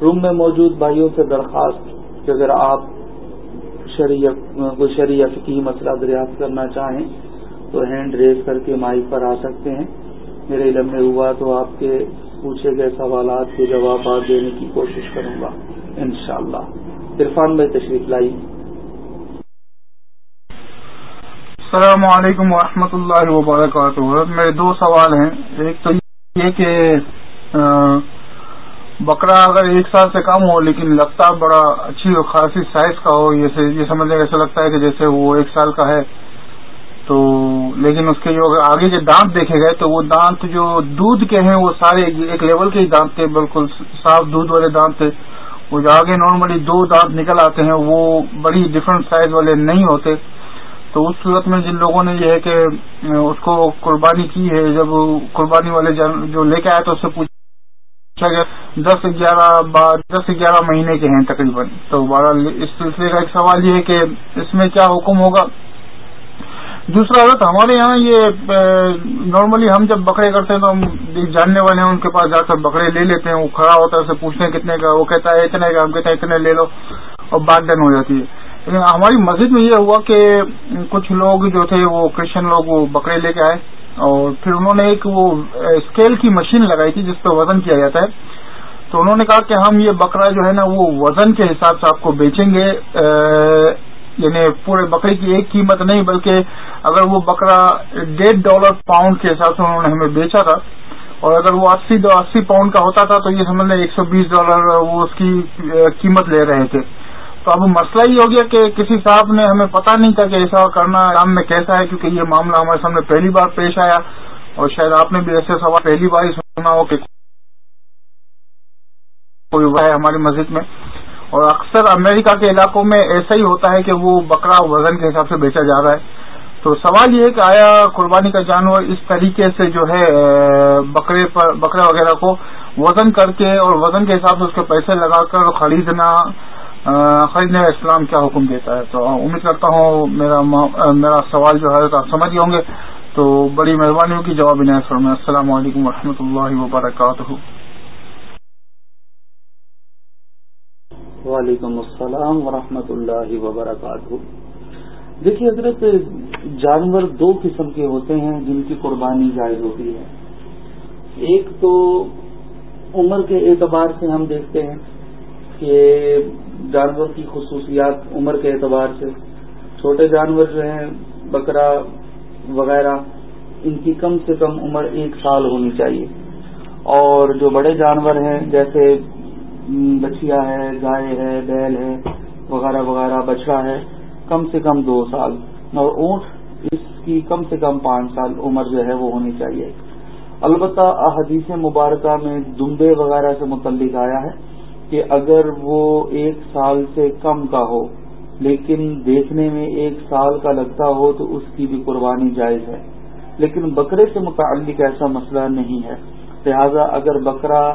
روم میں موجود بھائیوں سے درخواست کہ اگر آپ کوئی شریع فکی مسئلہ دریافت کرنا چاہیں تو ہینڈ ریز کر کے مائک پر آ سکتے ہیں۔ میرے علم میں ہوا تو آپ کے پوچھے گئے سوالات کے جوابات دینے کی کوشش کروں گا۔ انشاءاللہ۔ عرفان میں تشریف لائی السلام علیکم ورحمۃ اللہ وبرکاتہ۔ میرے دو سوال ہیں۔ ایک تو یہ کہ بکرا اگر ایک سال سے کم ہو، لیکن لگتا بڑا اچھی اور خاصی سائز کا ہو، یہ سمجھنے ایسا لگتا ہے کہ جیسے وہ ایک سال کا ہے۔ تو لیکن اس کے جو آگے جو دانت دیکھے گئے، تو وہ دانت جو دودھ کے ہیں، وہ سارے ایک لیول کے ہی دانت تھے، بالکل صاف دودھ والے دانت تھے۔ وہ جو آگے نارملی دو دانت نکل آتے ہیں، وہ بڑی ڈفرنٹ سائز والے نہیں ہوتے۔ تو اس صورت میں جن لوگوں نے یہ ہے کہ اس کو قربانی کی ہے، جب قربانی والے جو لے کے آئے تو اس سے پوچھا دس گیارہ دس گیارہ مہینے کے ہیں تقریباً۔ تو بہرحال اس سلسلے کا ایک سوال یہ ہے کہ اس میں کیا حکم ہوگا؟ دوسرا حضرت ہمارے یہاں یہ نارملی ہم جب بکرے کرتے ہیں تو ہم جاننے والے ہیں، ان کے پاس جا کر بکرے لے لیتے ہیں، وہ کھڑا ہوتا ہے، اسے پوچھتے ہیں کتنے کا وہ کہتا ہے اتنے کا، ہم کہتے ہیں اتنے لے لو، اور بات ڈن ہو جاتی ہے۔ لیکن ہماری مسجد میں یہ ہوا کہ کچھ لوگ جو تھے، وہ کرسچن لوگ، وہ بکرے لے کے آئے۔ اور پھر انہوں نے ایک وہ اسکیل کی مشین لگائی تھی جس پہ وزن کیا جاتا ہے۔ تو انہوں نے کہا کہ ہم یہ بکرا جو ہے نا وہ وزن کے حساب سے آپ کو بیچیں گے۔ یعنی پورے بکرے کی ایک قیمت نہیں، بلکہ اگر وہ بکرا ڈیڑھ ڈالر پاؤنڈ کے حساب سے انہوں نے ہمیں بیچا تھا، اور اگر وہ اسی اسی پاؤنڈ کا ہوتا تھا، تو یہ سمجھ لیں ایک سو بیس ڈالر وہ اس کی قیمت لے رہے تھے۔ تو اب مسئلہ یہ ہو گیا کہ کسی صاحب نے ہمیں پتہ نہیں تھا کہ ایسا کرنا رام میں کیسا ہے، کیونکہ یہ معاملہ ہمارے سامنے پہلی بار پیش آیا اور شاید آپ نے بھی ایسے سوال پہلی بار ہی سنا ہو کہ کوئی ہے ہماری مسجد میں۔ اور اکثر امریکہ کے علاقوں میں ایسا ہی ہوتا ہے کہ وہ بکرا وزن کے حساب سے بیچا جا رہا ہے۔ تو سوال یہ ہے کہ آیا قربانی کا جانور اس طریقے سے جو ہے بکرے پر، بکرا وغیرہ کو وزن کر کے اور وزن کے حساب سے اس کے پیسے لگا کر خریدنا خریدنے کا اسلام کیا حکم دیتا ہے؟ تو امید کرتا ہوں میرا میرا سوال جو ہے آپ سمجھ گئے ہوں گے۔ تو بڑی مہربانی ہوگی، جواب فرمائے السلام علیکم و اللہ وبرکاتہ۔ وعلیکم السلام ورحمۃ اللہ وبرکاتہ۔ دیکھیے حضرت، جانور دو قسم کے ہوتے ہیں جن کی قربانی جائز ہوتی ہے۔ ایک تو عمر کے اعتبار سے ہم دیکھتے ہیں کہ جانور کی خصوصیات عمر کے اعتبار سے، چھوٹے جانور جو ہیں، بکرا وغیرہ، ان کی کم سے کم عمر ایک سال ہونی چاہیے۔ اور جو بڑے جانور ہیں، جیسے بچیا ہے گائے ہے بیل ہے وغیرہ وغیرہ، بچڑا ہے، کم سے کم دو سال۔ اور اونٹ، اس کی کم سے کم پانچ سال عمر جو ہے، وہ ہونی چاہیے۔ البتہ احادیث مبارکہ میں دمبے وغیرہ سے متعلق آیا ہے۔ کہ اگر وہ ایک سال سے کم کا ہو، لیکن دیکھنے میں ایک سال کا لگتا ہو تو اس کی بھی قربانی جائز ہے۔ لیکن بکرے سے متعلق ایسا مسئلہ نہیں ہے۔ لہذا اگر بکرا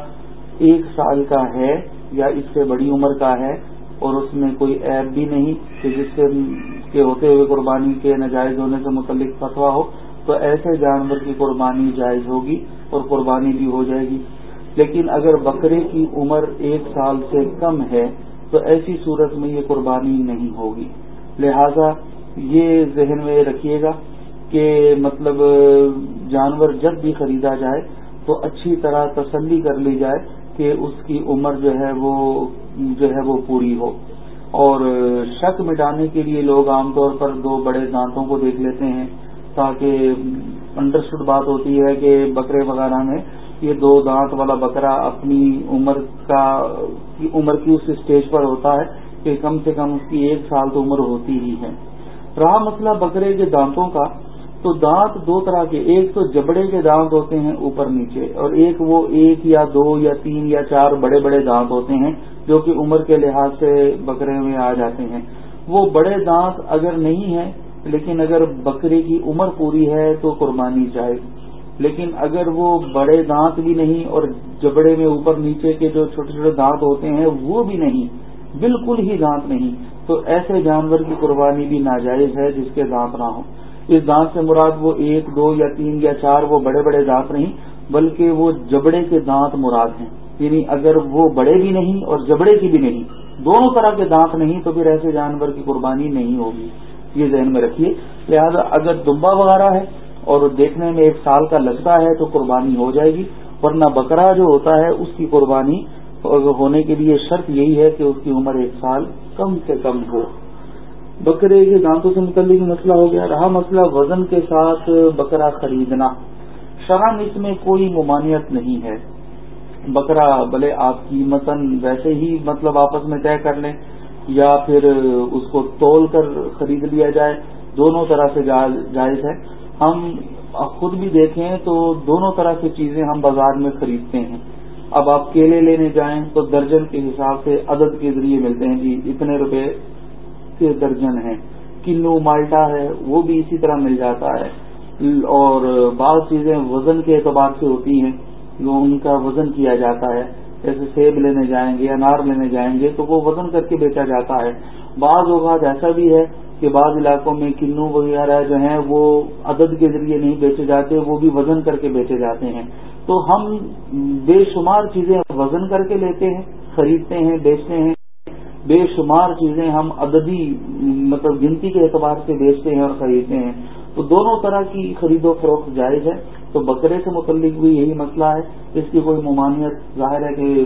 ایک سال کا ہے یا اس سے بڑی عمر کا ہے اور اس میں کوئی ایپ بھی نہیں کہ جس سے کے ہوتے ہوئے قربانی کے ناجائز ہونے سے متعلق فتوا ہو، تو ایسے جانور کی قربانی جائز ہوگی اور قربانی بھی ہو جائے گی۔ لیکن اگر بکرے کی عمر ایک سال سے کم ہے، تو ایسی صورت میں یہ قربانی نہیں ہوگی۔ لہذا یہ ذہن میں رکھیے گا کہ مطلب جانور جب بھی خریدا جائے تو اچھی طرح تسلی کر لی جائے کہ اس کی عمر جو ہے وہ، جو ہے وہ پوری ہو۔ اور شک مٹانے کے لیے لوگ عام طور پر دو بڑے دانتوں کو دیکھ لیتے ہیں تاکہ انڈرسٹوڈ بات ہوتی ہے کہ بکرے وغیرہ میں یہ دو دانت والا بکرا اپنی عمر کا عمر کی اس اسٹیج پر ہوتا ہے کہ کم سے کم اس کی ایک سال تو عمر ہوتی ہی ہے۔ رہا مسئلہ بکرے کے دانتوں کا۔ تو دانت دو طرح کے ایک تو جبڑے کے دانت ہوتے ہیں اوپر نیچے اور ایک وہ ایک یا دو یا تین یا چار بڑے بڑے دانت ہوتے ہیں جو کہ عمر کے لحاظ سے بکرے میں آ جاتے ہیں۔ وہ بڑے دانت اگر نہیں ہیں، لیکن اگر بکرے کی عمر پوری ہے تو قربانی جائے۔ لیکن اگر وہ بڑے دانت بھی نہیں اور جبڑے میں اوپر نیچے کے جو چھوٹے چھوٹے دانت ہوتے ہیں وہ بھی نہیں، بالکل ہی دانت نہیں، تو ایسے جانور کی قربانی بھی ناجائز ہے جس کے دانت نہ ہوں۔ اس دانت سے مراد وہ ایک، دو یا تین یا چار وہ بڑے بڑے دانت نہیں، بلکہ وہ جبڑے کے دانت مراد ہیں۔ یعنی اگر وہ بڑے بھی نہیں اور جبڑے کی بھی نہیں، دونوں طرح کے دانت نہیں، تو پھر ایسے جانور کی قربانی نہیں ہوگی۔ یہ ذہن میں رکھیے۔ لہذا اگر دمبا وغیرہ ہے اور دیکھنے میں ایک سال کا لگتا ہے تو قربانی ہو جائے گی، ورنہ بکرا جو ہوتا ہے، اس کی قربانی ہونے کے لیے شرط یہی ہے کہ اس کی عمر ایک سال کم سے کم ہو۔ بکرے کے دانتوں سے متعلق مسئلہ ہو گیا۔ رہا مسئلہ وزن کے ساتھ بکرا خریدنا۔ شرم اس میں کوئی ممانعت نہیں ہے۔ بکرا بھلے آپ کی متن ویسے ہی مطلب آپس میں طے کر لیں، یا پھر اس کو تول کر خرید لیا جائے۔ دونوں طرح سے جائز ہے۔ ہم خود بھی دیکھیں تو دونوں طرح کی چیزیں ہم بازار میں خریدتے ہیں۔ اب آپ کیلے لینے جائیں تو درجن کے حساب سے عدد کے ذریعے ملتے ہیں جی اتنے روپے کے درجن ہیں۔ کنو مالٹا ہے، وہ بھی اسی طرح مل جاتا ہے۔ اور بعض چیزیں وزن کے اعتبار سے ہوتی ہیں، جو ان کا وزن کیا جاتا ہے۔ جیسے سیب لینے جائیں گے انار لینے جائیں گے تو وہ وزن کر کے بیچا جاتا ہے۔ بعض اوقات ایسا بھی ہے کہ بعض علاقوں میں کنو وغیرہ جو ہیں وہ عدد کے ذریعے نہیں بیچے جاتے، وہ بھی وزن کر کے بیچے جاتے ہیں۔ تو ہم بے شمار چیزیں وزن کر کے لیتے ہیں، خریدتے ہیں، بیچتے ہیں۔ بے شمار چیزیں ہم عددی مطلب گنتی کے اعتبار سے بیچتے ہیں اور خریدتے ہیں۔ تو دونوں طرح کی خرید و فروخت جائز ہے۔ تو بکرے سے متعلق بھی یہی مسئلہ ہے۔ اس کی کوئی ممانعت ظاہر ہے کہ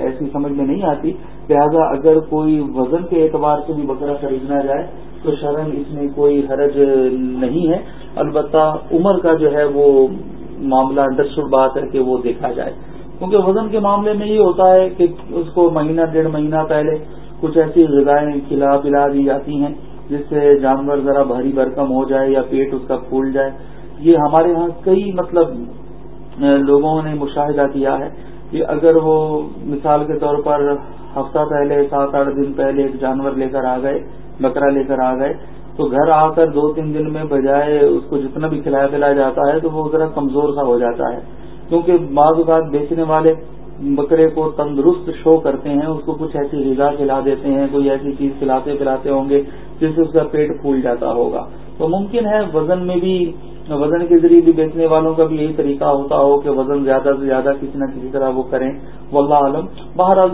ایسی سمجھ میں نہیں آتی۔ لہذا اگر کوئی وزن کے اعتبار سے بھی بکرا خریدنا جائے تو شرم اس میں کوئی حرج نہیں ہے۔ البتہ عمر کا جو ہے وہ معاملہ انڈرسٹوڈ بات ہے کہ وہ دیکھا جائے۔ کیونکہ وزن کے معاملے میں یہ ہوتا ہے کہ اس کو مہینہ، ڈیڑھ مہینہ پہلے کچھ ایسی غذائیں کھلا پلا دی جاتی ہیں جس سے جانور ذرا بھاری برکم ہو جائے یا پیٹ اس کا پھول جائے۔ یہ ہمارے ہاں کئی مطلب لوگوں نے مشاہدہ کیا ہے کہ اگر وہ مثال کے طور پر ہفتہ پہلے، سات آٹھ دن پہلے ایک جانور لے کر آ گئے، بکرا لے کر آ گئے۔ تو گھر آ کر دو تین دن میں بجائے اس کو جتنا بھی کھلایا پلایا جاتا ہے، تو وہ ذرا کمزور سا ہو جاتا ہے۔ کیونکہ بعض اوقات بیچنے والے بکرے کو تندرست شو کرتے ہیں، اس کو کچھ ایسی غذا کھلا دیتے ہیں، کوئی ایسی چیز کھلاتے پلاتے ہوں گے جس سے اس کا پیٹ پھول جاتا ہوگا۔ تو ممکن ہے وزن میں بھی، وزن کے ذریعے بھی بیچنے والوں کا بھی یہی طریقہ ہوتا ہو کہ وزن زیادہ سے زیادہ کسی نہ کسی طرح وہ کریں۔ واللہ عالم۔ بہرحال،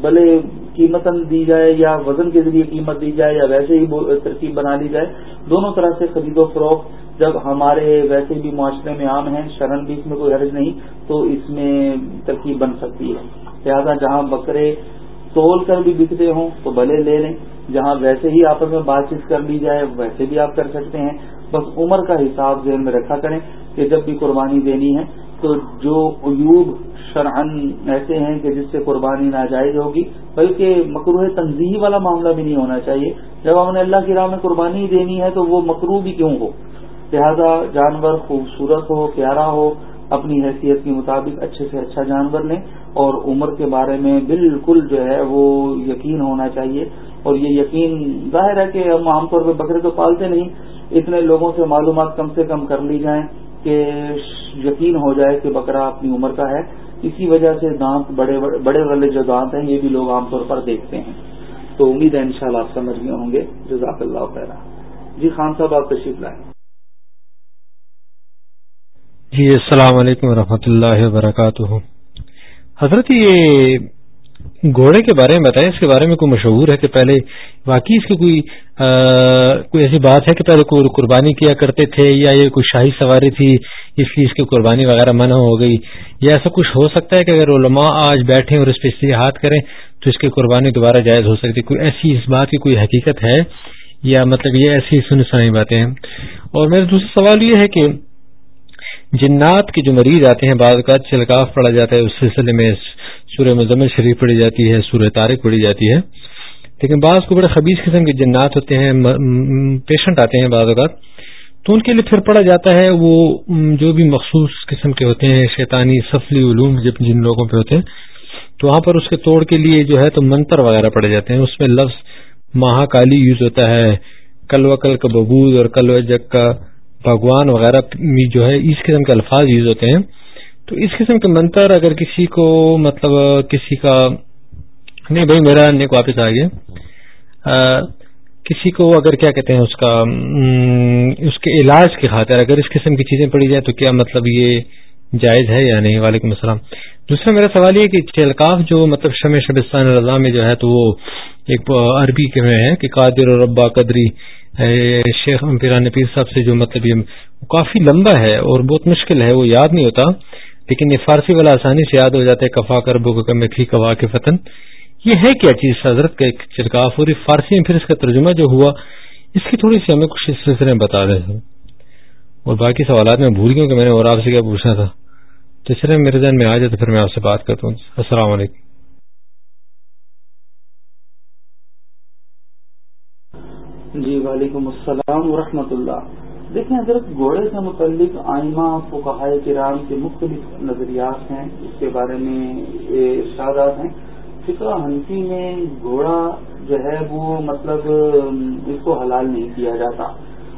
بھلے قیمت دی جائے یا وزن کے ذریعے قیمت دی جائے یا ویسے ہی ترکیب بنا لی جائے، دونوں طرح سے خرید و فروخت جب ہمارے ویسے بھی معاشرے میں عام ہیں، شرن بھی اس میں کوئی حرج نہیں، تو اس میں ترکیب بن سکتی ہے۔ لہٰذا جہاں بکرے تول کر بھی بکتے ہوں، تو بھلے لے لیں۔ جہاں ویسے ہی آپس میں بات چیت کر لی جائے، ویسے بھی آپ کر سکتے ہیں۔ بس عمر کا حساب ذہن میں رکھا کریں کہ جب بھی قربانی دینی ہے تو جو عیوب شرعن ایسے ہیں کہ جس سے قربانی ناجائز ہوگی، بلکہ مکروح تنظیحی والا معاملہ بھی نہیں ہونا چاہیے۔ جب ہم نے اللہ کی راہ میں قربانی دینی ہے تو وہ مکرو بھی کیوں ہو؟ لہذا جانور خوبصورت ہو، پیارا ہو، اپنی حیثیت کے مطابق اچھے سے اچھا جانور لیں اور عمر کے بارے میں بالکل جو ہے وہ یقین ہونا چاہیے۔ اور یہ یقین ظاہر ہے کہ ہم عام طور پہ بکرے تو پالتے نہیں، اتنے لوگوں سے معلومات کم سے کم کر لی جائیں کہ یقین ہو جائے کہ بکرا اپنی عمر کا ہے۔ اسی وجہ سے دانت بڑے بڑے والے جو دانت ہیں، یہ بھی لوگ عام طور پر دیکھتے ہیں۔ تو امید ہے انشاءاللہ آپ سمجھ گئے ہوں گے۔ جزاک اللہ خیر جی خان صاحب، آپ تشریف لائیں۔ جی السلام علیکم ورحمۃ اللہ وبرکاتہ۔ حضرت یہ گھوڑے کے بارے میں بتائیں، اس کے بارے میں کوئی مشہور ہے کہ پہلے واقعی اس کی کوئی کوئی ایسی بات ہے کہ پہلے کوئی قربانی کیا کرتے تھے یا یہ کوئی شاہی سواری تھی اس لیے اس کی قربانی وغیرہ منع ہو گئی؟ یا ایسا کچھ ہو سکتا ہے کہ اگر علماء آج بیٹھیں اور اس پہ استحاد کریں تو اس کی قربانی دوبارہ جائز ہو سکتی؟ کوئی ایسی اس بات کی کوئی حقیقت ہے؟ یا مطلب یہ ایسی سن سنائی باتیں ہیں؟ اور میرا دوسرا سوال یہ ہے کہ جنات کے جو مریض آتے ہیں، بعض کا چلکاف پڑا جاتا ہے اس سلسلے میں سورہ مزمل شریف پڑھی جاتی ہے، سورہ تارک پڑھی جاتی ہے۔ لیکن بعض کو بڑے خبیص قسم کے جنات ہوتے ہیں پیشنٹ آتے ہیں بعض اوقات۔ تو ان کے لیے پھر پڑا جاتا ہے، وہ جو بھی مخصوص قسم کے ہوتے ہیں، شیطانی سفلی علوم جب جن لوگوں پہ ہوتے ہیں، تو وہاں پر اس کے توڑ کے لیے جو ہے تو منتر وغیرہ پڑے جاتے ہیں۔ اس میں لفظ مہا کالی یوز ہوتا ہے کل وکل کا ببود اور کل و جگ کا بھگوان وغیرہ جو ہے، اس قسم کے الفاظ یوز ہوتے ہیں۔ تو اس قسم کے منتر اگر کسی کو مطلب کسی کا نہیں بھائی، میرا نیک واپس آ گیا کسی کو اگر کیا کہتے ہیں اس کا اس کے علاج کی خاطر اگر اس قسم کی چیزیں پڑی جائیں تو کیا مطلب یہ جائز ہے یا نہیں؟ وعلیکم السلام۔ دوسرا میرا سوال یہ کہ چلکاف جو مطلب شم شبستان رضا میں جو ہے تو وہ ایک عربی کے میں ہے کہ قادر اور ربا قدری شیخ پیران پیر صاحب سے جو مطلب یہ کافی لمبا ہے اور بہت مشکل ہے، وہ یاد نہیں ہوتا۔ لیکن یہ فارسی والا آسانی سے یاد ہو جاتا ہے، کفا کر بو کھی کوا کے فتن۔ یہ ہے کیا چیز حضرت کا ایک چرکاف اور فارسی میں پھر اس کا ترجمہ جو ہوا، اس کی تھوڑی سی ہمیں کچھ اس سلسلے میں بتا دیں۔ اور باقی سوالات میں بھول گئی کہ میں نے اور آپ سے کیا پوچھنا تھا۔ تو اس طرح میرے ذہن میں آ جائے تو پھر میں آپ سے بات کرتا ہوں۔ السلام علیکم۔ جی وعلیکم السلام ورحمۃ اللہ۔ دیکھیں حضرت گھوڑے سے متعلق آئمہ فقہ کرام کے مختلف نظریات ہیں، اس کے بارے میں ارشادات ہیں۔ فکر ہنسی میں گھوڑا جو ہے وہ مطلب اس کو حلال نہیں کیا جاتا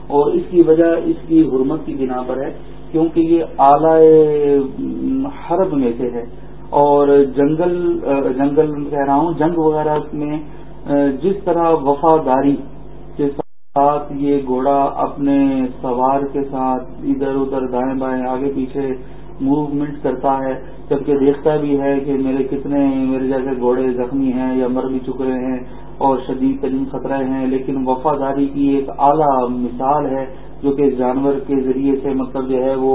اور اس کی وجہ اس کی حرمت کی بنا پر ہے، کیونکہ یہ اعلی حرب میں سے ہے۔ اور جنگل جنگل کہہ رہا ہوں، جنگ وغیرہ میں، جس طرح وفاداری کے ساتھ یہ گھوڑا اپنے سوار کے ساتھ ادھر ادھر دائیں بائیں آگے پیچھے موومنٹ کرتا ہے، جبکہ دیکھتا بھی ہے کہ میرے کتنے میرے جیسے گھوڑے زخمی ہیں یا مر بھی چکے ہیں اور شدید ترین خطرے ہیں، لیکن وفاداری کی ایک اعلیٰ مثال ہے جو کہ جانور کے ذریعے سے مطلب جو ہے وہ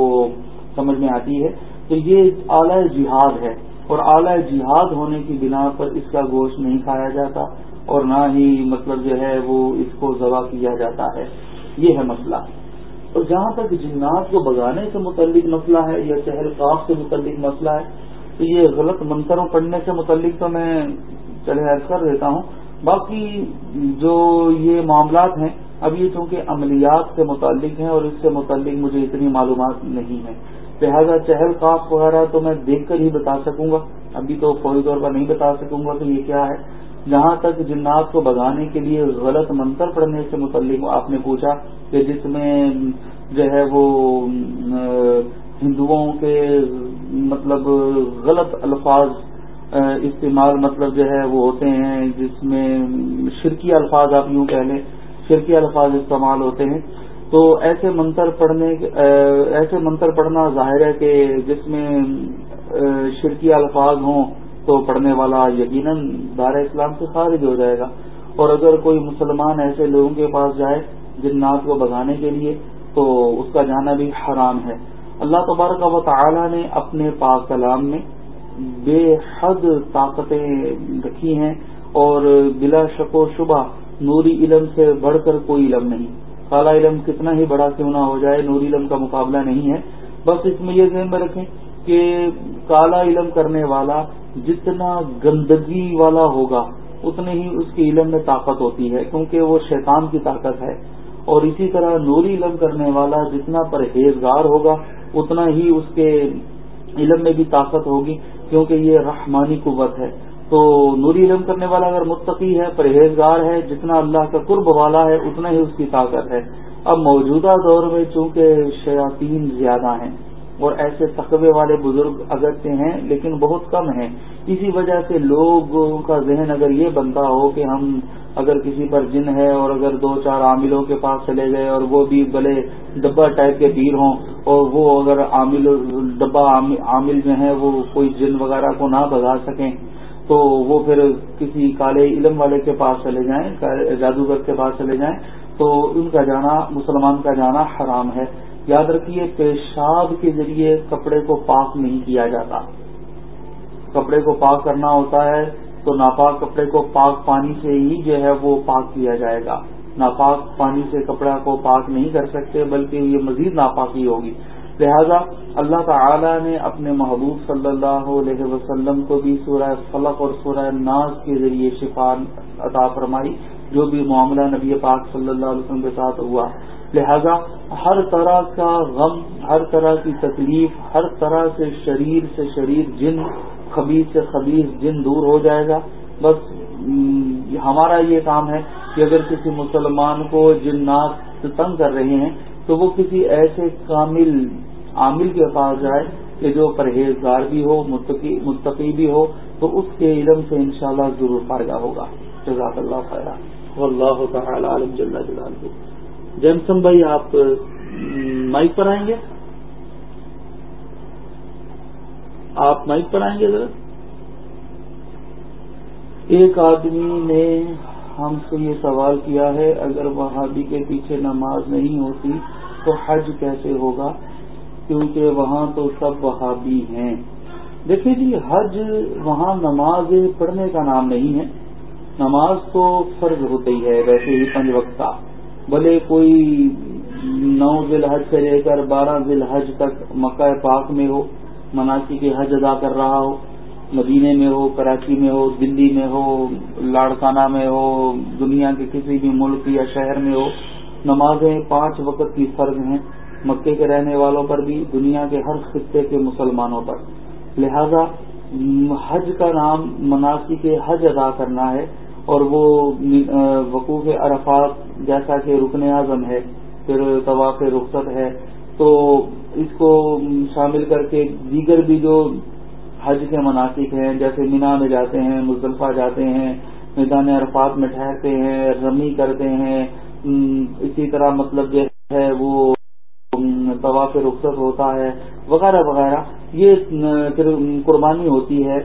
سمجھ میں آتی ہے۔ تو یہ اعلی جہاد ہے اور اعلی جہاد ہونے کی بنا پر اس کا گوشت نہیں کھایا جاتا۔ اور نہ ہی مطلب جو ہے وہ اس کو ذبح کیا جاتا ہے۔ یہ ہے مسئلہ۔ اور جہاں تک جنات کو بگانے سے متعلق مسئلہ ہے یا چہل کاف سے متعلق مسئلہ ہے، تو یہ غلط منتروں پڑھنے سے متعلق تو میں چلے عرض کر دیتا ہوں۔ باقی جو یہ معاملات ہیں، اب یہ چونکہ عملیات سے متعلق ہیں اور اس سے متعلق مجھے اتنی معلومات نہیں ہیں لہذا چہل کاف وغیرہ تو میں دیکھ کر ہی بتا سکوں گا۔ ابھی تو فوری طور پر نہیں بتا سکوں گا کہ یہ کیا ہے۔ جہاں تک جنات کو بگانے کے لیے غلط منتر پڑھنے سے متعلق آپ نے پوچھا کہ جس میں جو ہے وہ ہندوؤں کے مطلب غلط الفاظ استعمال مطلب جو ہے وہ ہوتے ہیں، جس میں شرکی الفاظ آپ یوں کہہ لیں، شرکی الفاظ استعمال ہوتے ہیں۔ تو ایسے منتر پڑھنے ایسے منتر پڑھنا ظاہر ہے کہ جس میں شرکی الفاظ ہوں تو پڑھنے والا یقیناً دار اسلام سے خارج ہو جائے گا۔ اور اگر کوئی مسلمان ایسے لوگوں کے پاس جائے جنات کو بگانے کے لیے، تو اس کا جانا بھی حرام ہے۔ اللہ تبارک و تعالی نے اپنے پاک کلام میں بے حد طاقتیں رکھی ہیں اور بلا شک و شبہ نوری علم سے بڑھ کر کوئی علم نہیں۔ کالا علم کتنا ہی بڑا کیوں نہ ہو جائے، نوری علم کا مقابلہ نہیں ہے۔ بس اس میں یہ ذہن میں رکھیں کہ کالا علم کرنے والا جتنا گندگی والا ہوگا اتنے ہی اس کے علم میں طاقت ہوتی ہے، کیونکہ وہ شیطان کی طاقت ہے۔ اور اسی طرح نوری علم کرنے والا جتنا پرہیزگار ہوگا، اتنا ہی اس کے علم میں بھی طاقت ہوگی، کیونکہ یہ رحمانی قوت ہے۔ تو نوری علم کرنے والا اگر متقی ہے، پرہیزگار ہے، جتنا اللہ کا قرب والا ہے، اتنا ہی اس کی طاقت ہے۔ اب موجودہ دور میں چونکہ شیاطین زیادہ ہیں اور ایسے تقوی والے بزرگ اگرچہ ہیں، لیکن بہت کم ہیں۔ اسی وجہ سے لوگوں کا ذہن اگر یہ بنتا ہو کہ ہم اگر کسی پر جن ہے اور اگر دو چار عاملوں کے پاس چلے گئے اور وہ بھی بڑے ڈبا ٹائپ کے پیر ہوں اور وہ اگر عامل ڈبا عامل جو ہیں، وہ کوئی جن وغیرہ کو نہ بگا سکیں، تو وہ پھر کسی کالے علم والے کے پاس چلے جائیں جادوگر کے پاس چلے جائیں، تو ان کا جانا، مسلمان کا جانا حرام ہے۔ یاد رکھیے پیشاب کے ذریعے کپڑے کو پاک نہیں کیا جاتا۔ کپڑے کو پاک کرنا ہوتا ہے تو ناپاک کپڑے کو پاک پانی سے ہی جو ہے وہ پاک کیا جائے گا۔ ناپاک پانی سے کپڑا کو پاک نہیں کر سکتے بلکہ یہ مزید ناپاکی ہوگی۔ لہذا اللہ تعالی نے اپنے محبوب صلی اللہ علیہ وسلم کو بھی سورہ فلق اور سورہ ناز کے ذریعے شفا عطا فرمائی، جو بھی معاملہ نبی پاک صلی اللہ علیہ وسلم کے ساتھ ہوا۔ لہذا ہر طرح کا غم، ہر طرح کی تکلیف، ہر طرح سے شریر سے شریر جن خبیز سے خبیز جن دور ہو جائے گا۔ بس ہمارا یہ کام ہے کہ اگر کسی مسلمان کو جنات تنگ کر رہے ہیں تو وہ کسی ایسے کامل عامل کے پاس جائے کہ جو پرہیزگار بھی ہو، متقی بھی ہو، تو اس کے علم سے انشاءاللہ ضرور فائدہ ہوگا۔ جزاک اللہ خیرہ واللہ تعالی عالم جل جلالہ۔ جیمسن بھائی، آپ مائک پر آئیں گے؟ آپ مائک پر آئیں گے ذرا؟ ایک آدمی نے ہم سے یہ سوال کیا ہے، اگر وہابی کے پیچھے نماز نہیں ہوتی تو حج کیسے ہوگا؟ کیونکہ وہاں تو سب وہابی ہیں۔ دیکھیے جی حج وہاں نماز پڑھنے کا نام نہیں ہے۔ نماز تو فرض ہوتی ہے، ویسے ہی پنج وقت کا۔ بھلے کوئی نو ذیل حج سے لے کر بارہ ذیل حج تک مکہ پاک میں ہو، مناسی کے حج ادا کر رہا ہو مدینے میں ہو، کراچی میں ہو، دلی میں ہو لاڑکانہ میں ہو، دنیا کے کسی بھی ملک یا شہر میں ہو، نمازیں پانچ وقت کی فرض ہیں۔ مکے کے رہنے والوں پر بھی، دنیا کے ہر خطے کے مسلمانوں پر۔ لہذا، حج کا نام مناسی کے حج ادا کرنا ہے۔ اور وہ وقوف عرفات جیسا کہ رکن اعظم ہے، پھر طواف رخصت ہے، تو اس کو شامل کر کے دیگر بھی جو حج کے مناسب ہیں، جیسے مینا میں جاتے ہیں، مزدلفہ جاتے ہیں، میدان عرفات میں ٹھہرتے ہیں، رمی کرتے ہیں اسی طرح مطلب جو ہے وہ طواف رخصت ہوتا ہے، وغیرہ وغیرہ، یہ پھر قربانی ہوتی ہے۔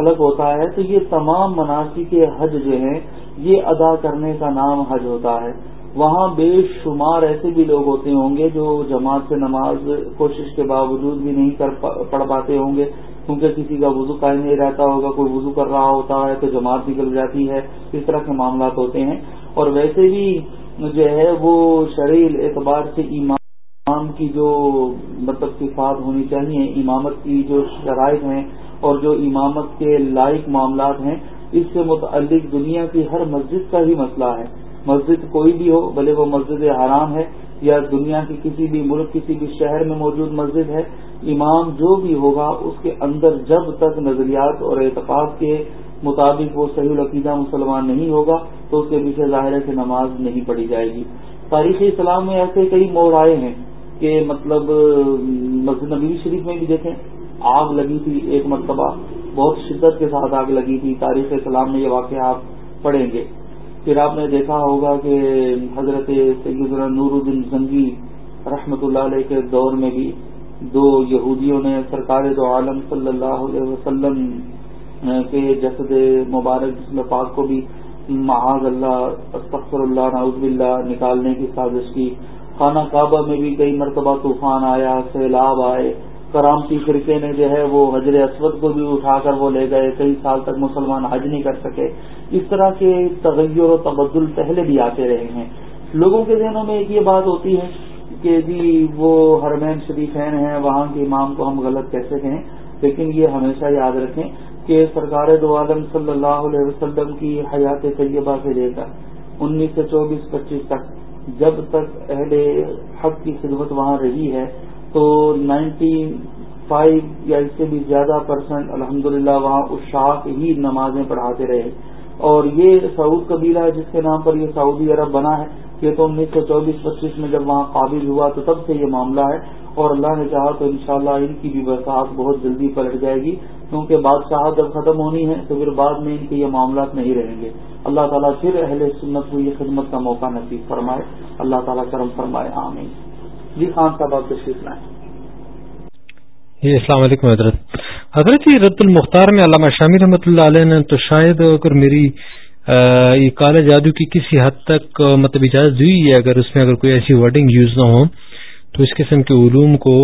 حلق ہوتا ہے، تو یہ تمام مناسب کے حج جو ہیں، یہ ادا کرنے کا نام حج ہوتا ہے۔ وہاں بے شمار ایسے بھی لوگ ہوتے ہوں گے جو جماعت سے نماز کوشش کے باوجود بھی نہیں کر پڑھ پاتے ہوں گے۔ کیونکہ کسی کا وضو قائم نہیں رہتا ہوگا، کوئی وضو کر رہا ہوتا ہے تو جماعت نکل جاتی ہے۔ اس طرح کے معاملات ہوتے ہیں۔ اور ویسے بھی جو ہے، وہ شریل اعتبار سے امام کی جو مطلب صفات ہونی چاہیے، امامت کی جو شرائط ہیں اور جو امامت کے لائق معاملات ہیں، اس سے متعلق دنیا کی ہر مسجد کا ہی مسئلہ ہے۔ مسجد کوئی بھی ہو، بھلے وہ مسجد حرام ہے یا دنیا کی کسی بھی ملک، کسی بھی شہر میں موجود مسجد ہے، امام جو بھی ہوگا، اس کے اندر جب تک نظریات اور اعتقاد کے مطابق وہ صحیح العقیدہ مسلمان نہیں ہوگا، تو اس کے پیچھے ظاہر ہے کہ نماز نہیں پڑھی جائے گی۔ تاریخ اسلام میں ایسے کئی موڑ آئے ہیں کہ مطلب مسجد نبی شریف میں بھی دیکھیں آگ لگی تھی ایک مرتبہ، بہت شدت کے ساتھ آگ لگی تھی، تاریخ اسلام میں یہ واقعہ آپ پڑھیں گے۔ پھر آپ نے دیکھا ہوگا کہ حضرت سیدنا نور الدین زنگی رحمت اللہ علیہ کے دور میں بھی دو یہودیوں نے سرکار دو عالم صلی اللہ علیہ وسلم کے جسد مبارک جسم پاک کو بھی معاذ اللہ، استغفر اللہ، نعوذ باللہ نکالنے کی سازش کی۔ خانہ کعبہ میں بھی کئی مرتبہ طوفان آیا، سیلاب آئے۔ کرامتی فرقے نے جو ہے وہ حجر اسود کو بھی اٹھا کر وہ لے گئے، کئی سال تک مسلمان حج نہیں کر سکے۔ اس طرح کے تغیر و تبدل پہلے بھی آتے رہے ہیں۔ لوگوں کے ذہنوں میں ایک یہ بات ہوتی ہے کہ جی وہ حرمین شریفین ہیں، وہاں کے امام کو ہم غلط کیسے کہیں؟ لیکن یہ ہمیشہ یاد رکھیں کہ سرکار دو عالم صلی اللہ علیہ وسلم کی حیات طیبہ سے لے کر انیس سے چوبیس پچیس تک، جب تک اہل حق کی خدمت وہاں رہی ہے تو نائنٹی فائیو یا اس سے بھی زیادہ پرسنٹ الحمدللہ وہاں اشاق ہی نمازیں پڑھاتے رہے۔ اور یہ سعود قبیلہ ہے جس کے نام پر یہ سعودی عرب بنا ہے، یہ تو انیس سو چوبیس پچیس میں جب وہاں قابل ہوا تو تب سے یہ معاملہ ہے۔ اور اللہ نے چاہا تو انشاءاللہ ان کی بھی برسات بہت جلدی پلٹ جائے گی، کیونکہ بادشاہ جب ختم ہونی ہے تو پھر بعد میں ان کے یہ معاملات نہیں رہیں گے۔ اللہ تعالیٰ پھر اہل سنت کو یہ خدمت کا موقع نصیب فرمائے۔ اللہ تعالیٰ کرم فرمائے، آمین۔ جی خان صاحب آپ تشریف لائیں۔ جی السلام علیکم حضرت۔ حضرت جی رد المختار میں علامہ شامی رحمۃ اللہ علیہ نے تو شاید اگر میری یہ کالے جادو کی کسی حد تک مطلب اجازت دی ہے، اگر اس میں اگر کوئی ایسی ورڈنگ یوز نہ ہو، تو اس قسم کے علوم کو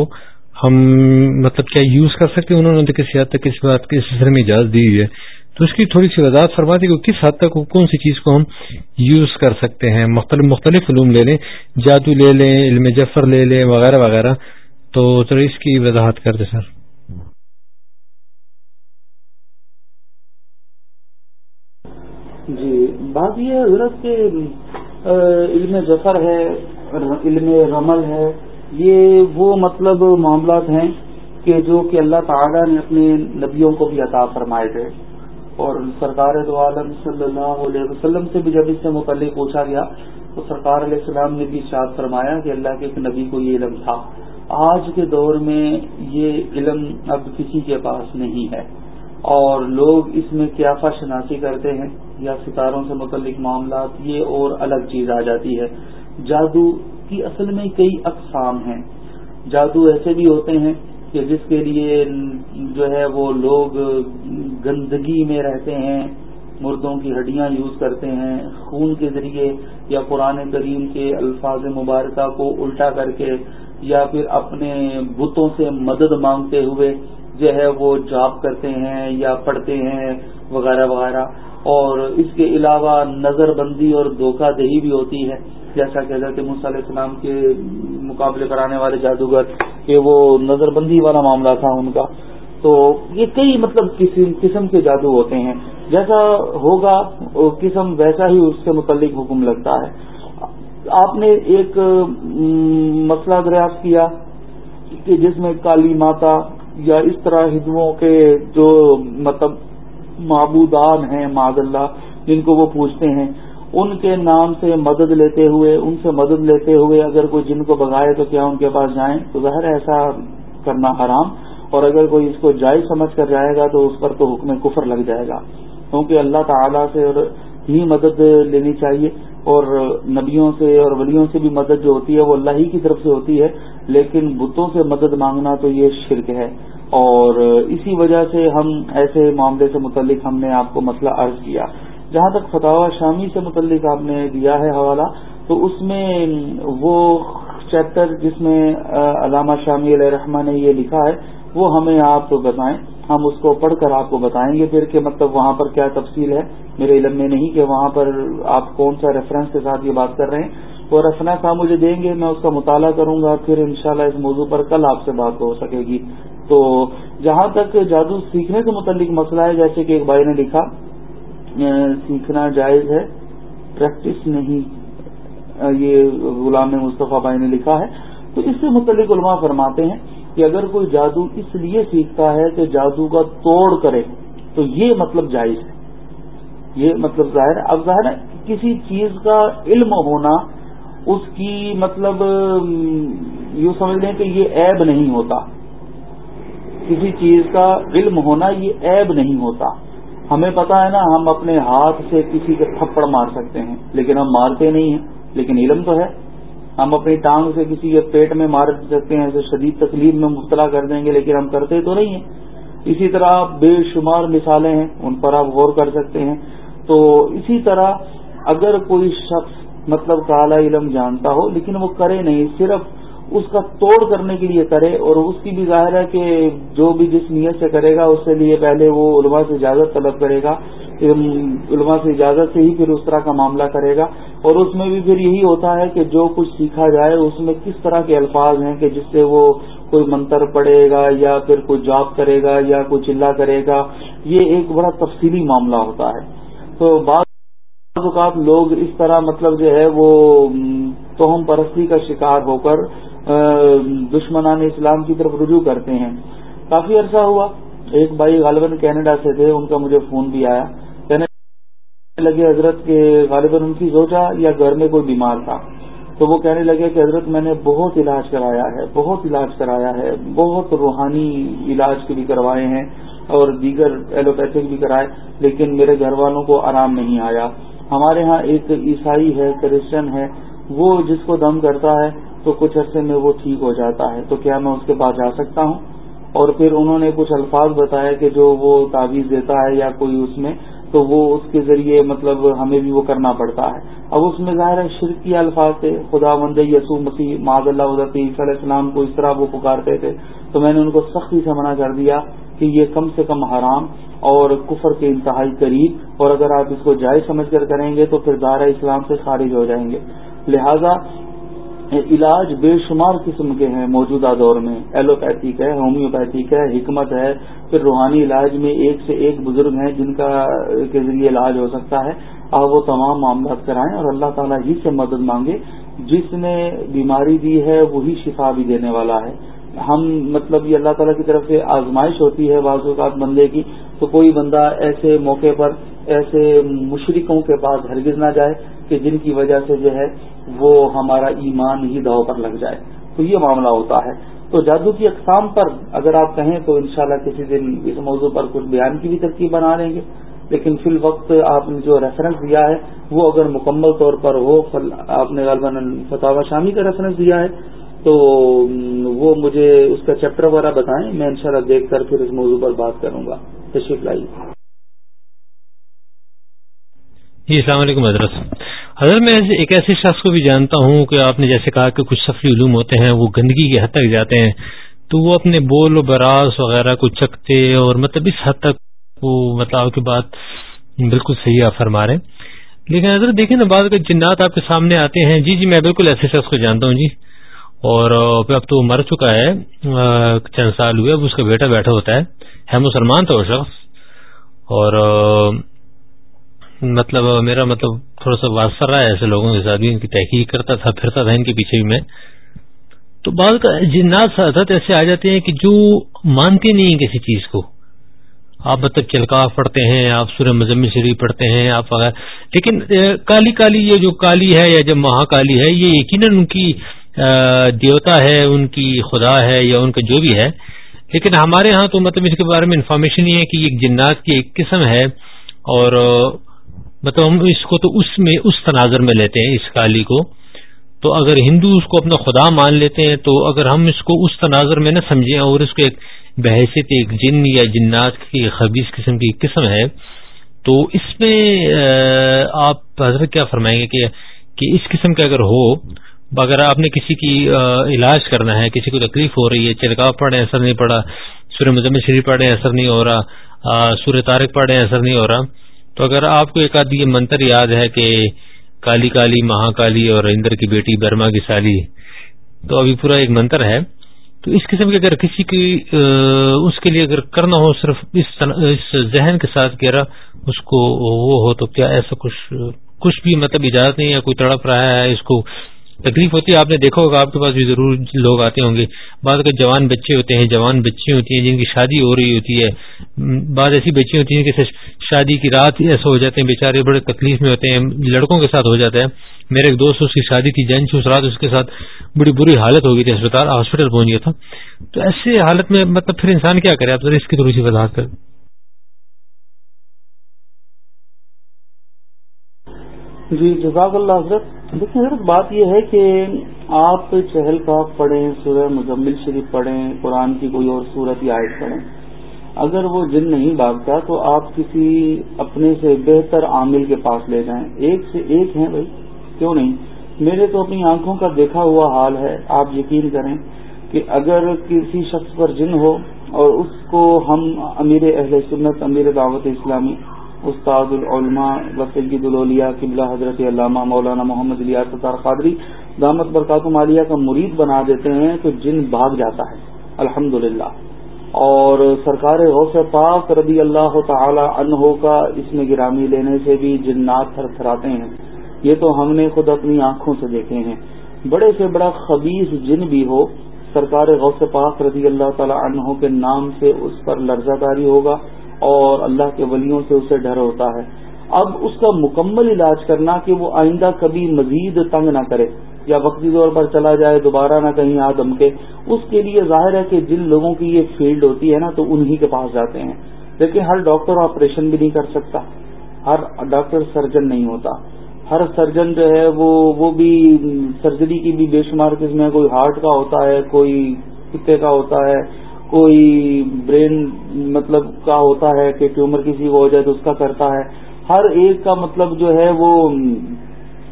ہم مطلب کیا یوز کر سکتے ہیں؟ انہوں نے تو کسی حد تک کسی بات کے سلسلے میں اجازت دی ہے۔ تو اس کی تھوڑی سی وضاحت فرما دی کہ کس حد تک کون سی چیز کو ہم یوز کر سکتے ہیں، مختلف مختلف علوم لے لیں، جادو لے لیں، علم جفر لے لیں، وغیرہ وغیرہ۔ تو اس کی وضاحت کر دیں، سر۔ جی بات یہ حضرت کے علم ظفر ہے، علم رمل ہے، یہ وہ مطلب معاملات ہیں کہ جو کہ اللہ تعالی نے اپنے نبیوں کو بھی عطا فرمائے تھے۔ اور سرکار دو عالم صلی اللہ علیہ وسلم سے بھی جب اس سے متعلق پوچھا گیا تو سرکار علیہ السلام نے بھی شاد فرمایا کہ اللہ کے ایک نبی کو یہ علم تھا۔ آج کے دور میں یہ علم اب کسی کے پاس نہیں ہے۔ اور لوگ اس میں قیافہ شناسی کرتے ہیں یا ستاروں سے متعلق معاملات، یہ اور الگ چیز آ جاتی ہے۔ جادو کی اصل میں کئی اقسام ہیں۔ جادو ایسے بھی ہوتے ہیں کہ جس کے لیے جو ہے وہ لوگ گندگی میں رہتے ہیں، مردوں کی ہڈیاں یوز کرتے ہیں، خون کے ذریعے یا قرآن کریم کے الفاظ مبارکہ کو الٹا کر کے یا پھر اپنے بتوں سے مدد مانگتے ہوئے جو ہے وہ جاب کرتے ہیں یا پڑھتے ہیں وغیرہ وغیرہ۔ اور اس کے علاوہ نظر بندی اور دھوکہ دہی بھی ہوتی ہے، جیسا کہ حضرت مصع علیہ السلام کے مقابلے کرانے والے جادوگر کہ وہ نظر بندی والا معاملہ تھا ان کا۔ تو یہ کئی مطلب قسم کے جادو ہوتے ہیں۔ جیسا ہوگا قسم ویسا ہی اس سے متعلق حکم لگتا ہے۔ آپ نے ایک مسئلہ دریافت کیا کہ جس میں کالی ماتا یا اس طرح ہندوؤں کے جو مطلب معبودان ہیں معذ اللہ، جن کو وہ پوچھتے ہیں۔ ان کے نام سے مدد لیتے ہوئے، ان سے مدد لیتے ہوئے اگر کوئی جن کو بگائے تو کیا ان کے پاس جائیں؟ تو ظاہر ایسا کرنا حرام۔ اور اگر کوئی اس کو جائز سمجھ کر جائے گا تو اس پر تو حکم کفر لگ جائے گا۔ کیونکہ اللہ تعالی سے ہی مدد لینی چاہیے۔ اور نبیوں سے اور ولیوں سے بھی مدد جو ہوتی ہے، وہ اللہ ہی کی طرف سے ہوتی ہے۔ لیکن بتوں سے مدد مانگنا تو یہ شرک ہے۔ اور اسی وجہ سے ہم ایسے معاملے سے متعلق ہم نے آپ کو مسئلہ عرض کیا۔ جہاں تک فتح شامی سے متعلق آپ نے دیا ہے حوالہ، تو اس میں وہ چیپٹر جس میں علامہ شامی علیہ رحمٰ نے یہ لکھا ہے، وہ ہمیں آپ بتائیں۔ ہم اس کو پڑھ کر آپ کو بتائیں گے پھر کہ مطلب وہاں پر کیا تفصیل ہے۔ میرے علم میں نہیں کہ وہاں پر آپ کون سا ریفرنس کے ساتھ یہ بات کر رہے ہیں۔ وہ ریفرنس آپ مجھے دیں گے، میں اس کا مطالعہ کروں گا، پھر انشاءاللہ اس موضوع پر کل آپ سے بات ہو سکے گی۔ تو جہاں تک جادو سیکھنے سے متعلق مسئلہ ہے، جیسے کہ ایک بھائی نے لکھا سیکھنا جائز ہے۔ پریکٹس نہیں۔ یہ غلام مصطفیٰ بھائی نے لکھا ہے۔ تو اس سے متعلق علماء فرماتے ہیں کہ اگر کوئی جادو اس لیے سیکھتا ہے کہ جادو کا توڑ کرے، تو یہ مطلب جائز ہے۔ یہ مطلب ظاہر ہے۔ اب ظاہر ہے، کسی چیز کا علم ہونا، اس کی مطلب یوں سمجھ لیں کہ یہ عیب نہیں ہوتا۔ کسی چیز کا علم ہونا، یہ عیب نہیں ہوتا۔ ہمیں پتا ہے نا، ہم اپنے ہاتھ سے کسی کے تھپڑ مار سکتے ہیں، لیکن ہم مارتے نہیں ہیں۔ لیکن علم تو ہے۔ ہم اپنی ٹانگ سے کسی کے پیٹ میں مار سکتے ہیں ایسے شدید تکلیف میں مبتلا کر دیں گے، لیکن ہم کرتے تو نہیں ہیں۔ اسی طرح بے شمار مثالیں ہیں، ان پر آپ غور کر سکتے ہیں۔ تو اسی طرح اگر کوئی شخص مطلب کالا علم جانتا ہو، لیکن وہ کرے نہیں، صرف اس کا توڑ کرنے کے لیے کرے اور اس کی بھی ظاہر ہے کہ جو بھی جس نیت سے کرے گا، اس کے لیے پہلے وہ علماء سے اجازت طلب کرے گا علماء سے اجازت سے ہی پھر اس طرح کا معاملہ کرے گا۔ اور اس میں بھی پھر یہی ہوتا ہے کہ جو کچھ سیکھا جائے، اس میں کس طرح کے الفاظ ہیں کہ جس سے وہ کوئی منتر پڑے گا یا پھر کوئی جاب کرے گا یا کوئی چلا کرے گا۔ یہ ایک بڑا تفصیلی معاملہ ہوتا ہے۔ تو بعض اوقات لوگ اس طرح مطلب جو ہے وہ توہم پرستی کا شکار ہو کر دشمنان اسلام کی طرف رجوع کرتے ہیں۔ کافی عرصہ ہوا، ایک بھائی غالباً کینیڈا سے تھے، ان کا مجھے فون بھی آیا۔ کہنے لگے، حضرت کے غالباً ان کی سوچا یا گھر میں کوئی بیمار تھا۔ تو وہ کہنے لگے کہ حضرت میں نے بہت علاج کرایا ہے، بہت علاج کرایا ہے، بہت روحانی علاج کے بھی کروائے ہیں اور دیگر ایلوپیتھک بھی کرائے، لیکن میرے گھر والوں کو آرام نہیں آیا۔ ہمارے ہاں ایک عیسائی ہے، کرسچن ہے، وہ جس کو دم کرتا ہے تو کچھ عرصے میں وہ ٹھیک ہو جاتا ہے، تو کیا میں اس کے پاس جا سکتا ہوں؟ اور پھر انہوں نے کچھ الفاظ بتایا کہ جو وہ تعویذ دیتا ہے یا کوئی اس میں، تو وہ اس کے ذریعے مطلب ہمیں بھی وہ کرنا پڑتا ہے۔ اب اس میں ظاہر ہے شرکی الفاظ تھے، خدا مند یسو مسیح معذ اللہ علیہ السلام کو اس طرح وہ پکارتے تھے۔ تو میں نے ان کو سختی سے منع کر دیا کہ یہ کم سے کم حرام اور کفر کے انتہائی قریب، اور اگر آپ اس کو جائز سمجھ کر کریں گے تو پھر دارہ اسلام سے خارج ہو جائیں گے۔ لہذا علاج بے شمار قسم کے ہیں موجودہ دور میں۔ ایلوپیتھک ہے، ہومیوپیتھک ہے، حکمت ہے۔ پھر روحانی علاج میں ایک سے ایک بزرگ ہیں جن کا کے ذریعے علاج ہو سکتا ہے۔ آپ وہ تمام معاملات کرائیں اور اللہ تعالیٰ ہی سے مدد مانگے۔ جس نے بیماری دی ہے، وہی شفا بھی دینے والا ہے۔ ہم مطلب یہ اللہ تعالیٰ کی طرف سے آزمائش ہوتی ہے بعض اوقات بندے کی تو کوئی بندہ ایسے موقع پر ایسے مشرقوں کے پاس ہرگز نہ جائے۔ کہ جن کی وجہ سے جو ہے وہ ہمارا ایمان ہی داؤ پر لگ جائے۔ تو یہ معاملہ ہوتا ہے۔ تو جادو کی اقسام پر اگر آپ کہیں تو انشاءاللہ کسی دن اس موضوع پر کچھ بیان کی بھی ترکیب بنا لیں گے۔ لیکن فی الوقت آپ نے جو ریفرنس دیا ہے، وہ اگر مکمل طور پر ہو آپ نے غالباً فتح شامی کا ریفرنس دیا ہے، تو وہ مجھے اس کا چیپٹر وغیرہ بتائیں، میں انشاءاللہ دیکھ کر پھر اس موضوع پر بات کروں گا۔ تشریف لائی جی السلام علیکم حضرت۔ حضرت، میں ایک ایسے شخص کو بھی جانتا ہوں کہ آپ نے جیسے کہا کہ کچھ سفری علوم ہوتے ہیں، وہ گندگی کی حد تک جاتے ہیں، تو وہ اپنے بول و براس وغیرہ کو چکتے اور مطلب اس حد تک وہ مطلب کی بات بالکل صحیح آپ فرما رہے ہیں۔ لیکن حضرت، دیکھیں نا، بعض جنات آپ کے سامنے آتے ہیں۔ جی جی میں بالکل ایسے شخص کو جانتا ہوں جی۔ اور اب تو مر چکا ہے چند سال ہوئے، اب اس کا بیٹا بیٹھا ہوتا ہے ہے مسلمان تھا وہ شخص۔ اور مطلب میرا مطلب تھوڑا سا واسطہ رہا ہے ایسے لوگوں کے ساتھ بھی، ان کی تحقیق کرتا تھا، پھرتا تھا ان کے پیچھے بھی میں۔ تو بعض کا جنات حضرت ایسے آ جاتے ہیں کہ جو مانتے نہیں ہیں کسی چیز کو۔ آپ مطلب چلکا پڑھتے ہیں، آپ سورہ مزمل شریف پڑھتے ہیں، آپ وغیرہ۔ لیکن کالی کالی یہ جو کالی ہے یا جب مہا کالی ہے، یہ یقیناً ان کی دیوتا ہے، ان کی خدا ہے یا ان کا جو بھی ہے۔ لیکن ہمارے ہاں تو مطلب اس کے بارے میں انفارمیشن یہ ہے کہ ایک جنات کی ایک قسم ہے اور مطلب ہم اس کو تو اس میں، اس تناظر میں لیتے ہیں، اس کالی کو۔ تو اگر ہندو اس کو اپنا خدا مان لیتے ہیں، تو اگر ہم اس کو اس تناظر میں نہ سمجھیں اور اس کو ایک بحثیت، ایک جن یا جنات کی خبیص قسم کی قسم ہے، تو اس میں آپ حضرت کیا فرمائیں گے کہ اس قسم کا اگر ہو، اگر آپ نے کسی کی علاج کرنا ہے، کسی کو تکلیف ہو رہی ہے، چلکاؤ پڑھے اثر نہیں پڑا، سورہ مزم شریف پڑھے اثر نہیں ہو رہا سورہ تارک پڑھے اثر نہیں ہو رہا تو اگر آپ کو ایک آدھ یہ منتر یاد ہے کہ کالی کالی، مہا کالی اور اندر کی بیٹی برما کی سالی، تو ابھی پورا ایک منتر ہے۔ تو اس قسم کے اگر کسی کی اس کے لیے اگر کرنا ہو صرف اس ذہن کے ساتھ گہرا اس کو وہ ہو تو کیا ایسا کچھ کچھ بھی مطلب اجازت نہیں ہے، کوئی تڑپ رہا ہے، اس کو تکلیف ہوتی ہے، آپ نے دیکھا ہوگا، آپ کے پاس بھی ضرور لوگ آتے ہوں گے۔ بعض کے جوان بچے ہوتے ہیں، جوان بچی ہوتی ہیں جن کی شادی ہو رہی ہوتی ہے۔ بعض ایسی بچی ہوتی ہیں کہ شادی کی رات ایسے ہو جاتے ہیں، بیچارے بڑے تکلیف میں ہوتے ہیں، لڑکوں کے ساتھ ہو جاتا ہے۔ میرے ایک دوست، اس کی شادی تھی جن سے اس رات اس کے ساتھ بڑی بری حالت ہو گئی تھی اسپتال ہاسپٹل پہنچ گیا تھا۔ تو ایسے حالت میں مطلب پھر انسان کیا کرے؟ آپ اس کی تھوڑی سی وضاحت کریں۔ جی جزاک اللہ حضرت دیکھیں حضرت بات یہ ہے کہ آپ چہل کا پڑھیں، سورہ مزمل شریف پڑھیں، قرآن کی کوئی اور صورت یا آیت پڑھیں، اگر وہ جن نہیں بھاگتا تو آپ کسی اپنے سے بہتر عامل کے پاس لے جائیں۔ ایک سے ایک ہیں بھائی، کیوں نہیں؟ میرے تو اپنی آنکھوں کا دیکھا ہوا حال ہے، آپ یقین کریں کہ اگر کسی شخص پر جن ہو اور اس کو ہم امیر اہل سنت، امیر دعوت اسلامی استاد العلماء وسیل دلولیا قبلہ حضرت علامہ مولانا محمد الیاس ستار قادری دامت برکات مالیہ کا مرید بنا دیتے ہیں تو جن بھاگ جاتا ہے۔ الحمد اور سرکار غوث پاک رضی اللہ تعالی عنہ کا اس میں گرامی لینے سے بھی جنات تھر تھراتے ہیں۔ یہ تو ہم نے خود اپنی آنکھوں سے دیکھے ہیں۔ بڑے سے بڑا خبیص جن بھی ہو، سرکار غوث پاک رضی اللہ تعالی عنہ کے نام سے اس پر لرزہ کاری ہوگا۔ اور اللہ کے ولیوں سے اسے ڈر ہوتا ہے۔ اب اس کا مکمل علاج کرنا کہ وہ آئندہ کبھی مزید تنگ نہ کرے یا وقتی طور پر چلا جائے دوبارہ نہ کہیں آ دمکے اس کے لیے ظاہر ہے کہ جن لوگوں کی یہ فیلڈ ہوتی ہے نا تو انہی کے پاس جاتے ہیں۔ لیکن ہر ڈاکٹر آپریشن بھی نہیں کر سکتا۔ ہر ڈاکٹر سرجن نہیں ہوتا۔ ہر سرجن جو ہے وہ وہ بھی سرجری کی بھی بے شمار قسم ہے کوئی ہارٹ کا ہوتا ہے، کوئی کتے کا ہوتا ہے۔ کوئی برین مطلب کا ہوتا ہے کہ ٹیومر کسی کو ہو جائے تو اس کا کرتا ہے۔ ہر ایک کا مطلب جو ہے وہ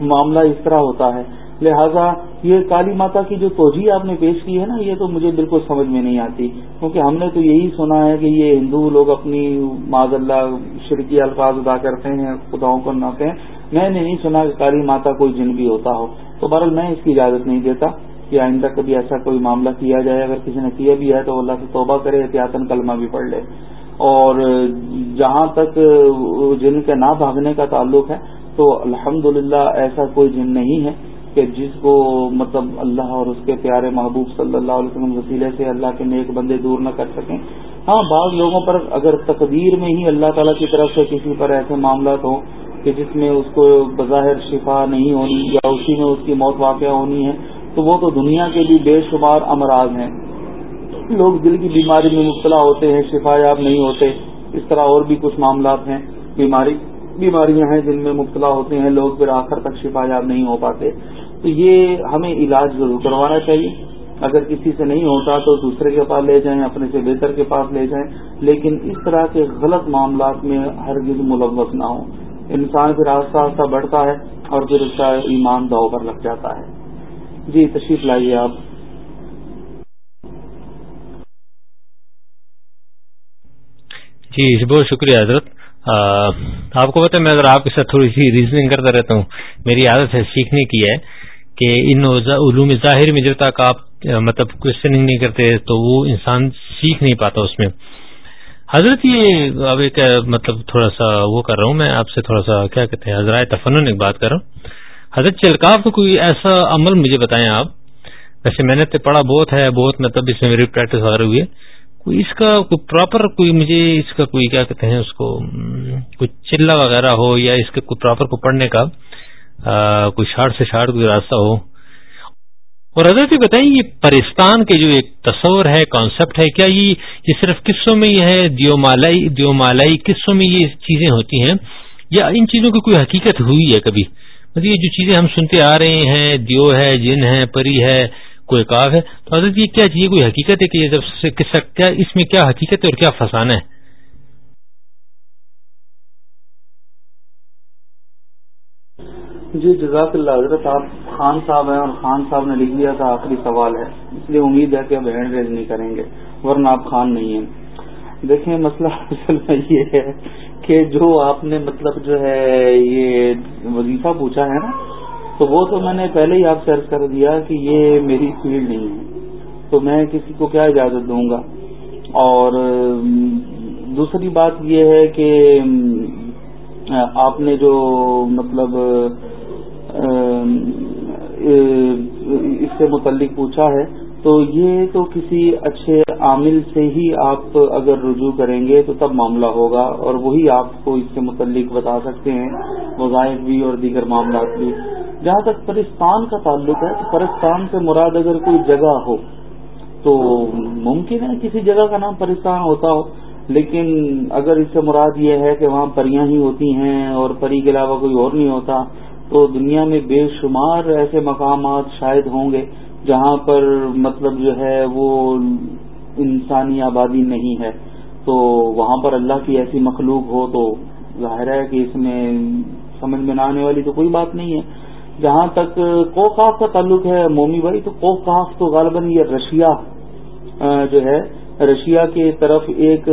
معاملہ اس طرح ہوتا ہے۔ لہذا یہ کالی ماتا کی جو توجہ آپ نے پیش کی ہے نا، یہ تو مجھے بالکل سمجھ میں نہیں آتی۔ کیونکہ ہم نے تو یہی سنا ہے کہ یہ ہندو لوگ اپنی معذ اللہ شرکی الفاظ ادا کرتے ہیں، خداؤں کو ناتے ہیں میں نے نہیں سنا کہ کالی ماتا کوئی جن بھی ہوتا ہو۔ تو بہرحال میں اس کی اجازت نہیں دیتا۔ کہ آئندہ کبھی ایسا کوئی معاملہ کیا جائے، اگر کسی نے کیا بھی ہے تو اللہ سے توبہ کرے احتیاطن کلمہ بھی پڑھ لے۔ اور جہاں تک جن کے نہ بھاگنے کا تعلق ہے، تو الحمد ایسا کوئی جن نہیں ہے کہ جس کو مطلب اللہ اور اس کے پیارے محبوب صلی اللہ علیہ وسلم وسیلے سے اللہ کے نیک بندے دور نہ کر سکیں۔ ہاں بعض لوگوں پر اگر تقدیر میں ہی اللہ تعالیٰ کی طرف سے کسی پر ایسے معاملات ہوں کہ جس میں اس کو بظاہر شفا نہیں ہونی یا اسی میں اس کی موت واقع ہونی ہے تو وہ تو دنیا کے بھی بے شمار امراض ہیں۔ لوگ دل کی بیماری میں مبتلا ہوتے ہیں، شفا یاب نہیں ہوتے۔ اس طرح اور بھی کچھ معاملات ہیں۔ بیماری، بیماریاں ہیں جن میں مبتلا ہوتے ہیں۔ لوگ پھر آخر تک شفا یاب نہیں ہو پاتے۔ تو یہ ہمیں علاج ضرور کروانا چاہیے۔ اگر کسی سے نہیں ہوتا تو دوسرے کے پاس لے جائیں، اپنے سے بہتر کے پاس لے جائیں۔ لیکن اس طرح کے غلط معاملات میں ہرگز ملوث نہ ہو انسان پھر آہستہ آہستہ بڑھتا ہے اور پھر اس کا ایمان داؤ پر لگ جاتا ہے۔ جی تشریف لائیے آپ۔ جی بہت شکریہ حضرت۔ آپ کو پتا میں اگر آپ کے ساتھ تھوڑی سی ریزننگ کرتا رہتا ہوں، میری عادت ہے سیکھنے کی، ہے کہ ان علوم ظاہر میں جب تک آپ مطلب کوشچننگ نہیں کرتے، تو وہ انسان سیکھ نہیں پاتا اس میں۔ حضرت، یہ اب ایک مطلب تھوڑا سا وہ کر رہا ہوں، میں آپ سے تھوڑا سا کیا کہتے ہیں حضرات تفنن ایک بات کر رہا ہوں۔ حضرت چلکاف کو کوئی ایسا عمل مجھے بتائیں آپ؟ ویسے میں نے تو پڑھا بہت ہے، بہت مطلب اس میں میری پریکٹس وغیرہ ہوئی ہے۔ کوئی اس کا کوئی پراپر کوئی مجھے اس کا کوئی کیا کہتے ہیں، اس کو کوئی چلا وغیرہ ہو یا اس کے کوئی پراپر کو پڑھنے کا کوئی شارٹ سے شارٹ کوئی راستہ ہو۔ اور حضرت بتائیں، یہ پرستان کے جو ایک تصور ہے کانسیپٹ ہے، کیا یہ یہ صرف قصوں میں ہی ہے؟ دیو مالائی دیو مالائی قصوں میں یہ چیزیں ہوتی ہیں؟ یا ان چیزوں کی کوئی حقیقت ہوئی ہے کبھی؟ مطلب یہ جو چیزیں ہم سنتے آ رہے ہیں، دیو ہے، جن ہے، پری ہے، کوئی کاف ہے، تو حضرت یہ کیا چیز کوئی حقیقت ہے کہ یہ جب کیا، اس میں کیا حقیقت ہے اور کیا فسانہ ہے؟ جی جزاک اللہ حضرت، آپ خان صاحب ہیں اور خان صاحب نے لکھ دیا تھا آخری سوال ہے، اس لیے امید ہے کہ اب ہینڈ ریز نہیں کریں گے، ورنہ آپ خان نہیں ہیں۔ دیکھیں، مسئلہ اصل میں یہ ہے کہ جو آپ نے مطلب جو ہے، یہ وظیفہ پوچھا ہے نا، تو وہ تو میں نے پہلے ہی آپ سرچ کر دیا کہ یہ میری فیلڈ نہیں ہے۔ تو میں کسی کو کیا اجازت دوں گا؟ اور دوسری بات یہ ہے کہ آپ نے جو مطلب اس سے متعلق پوچھا ہے، تو یہ تو کسی اچھے عامل سے ہی آپ اگر رجوع کریں گے تو تب معاملہ ہوگا اور وہی آپ کو اس سے متعلق بتا سکتے ہیں، وظائف بھی اور دیگر معاملات بھی۔ جہاں تک پرستان کا تعلق ہے تو پرستان سے مراد اگر کوئی جگہ ہو، تو ممکن ہے کسی جگہ کا نام پرستان ہوتا ہو، لیکن اگر اس سے مراد یہ ہے کہ وہاں پریاں ہی ہوتی ہیں اور پری کے علاوہ کوئی اور نہیں ہوتا، تو دنیا میں بے شمار ایسے مقامات شاید ہوں گے جہاں پر مطلب جو ہے وہ انسانی آبادی نہیں ہے، تو وہاں پر اللہ کی ایسی مخلوق ہو تو ظاہر ہے کہ اس میں سمجھ میں نہ آنے والی تو کوئی بات نہیں ہے۔ جہاں تک کوکاف کا تعلق ہے مومی بھائی، تو کوکاف تو غالباً یہ رشیا جو ہے، رشیا کی طرف ایک